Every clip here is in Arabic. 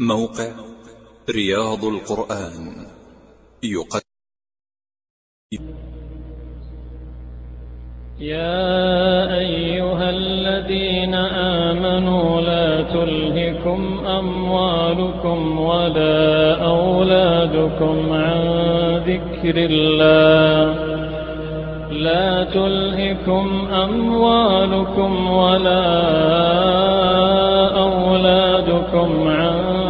موقع رياض القرآن. يقدم. يا أيها الذين آمنوا لا تلهكم أموالكم ولا أولادكم عن ذكر الله. لا تلهكم أموالكم ولا أولادكم عن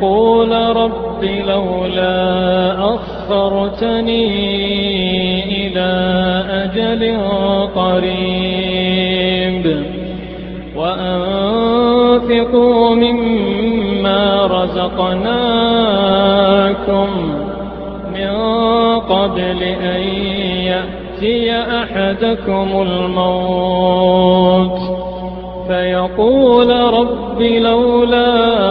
فيقول رب لولا أخرتني إلى أجل قريب وأنفقوا مما رزقناكم من قبل أن يأتي أحدكم الموت فيقول رب لولا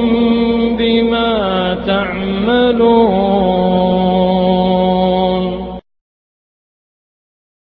مُّؤْمِنِينَ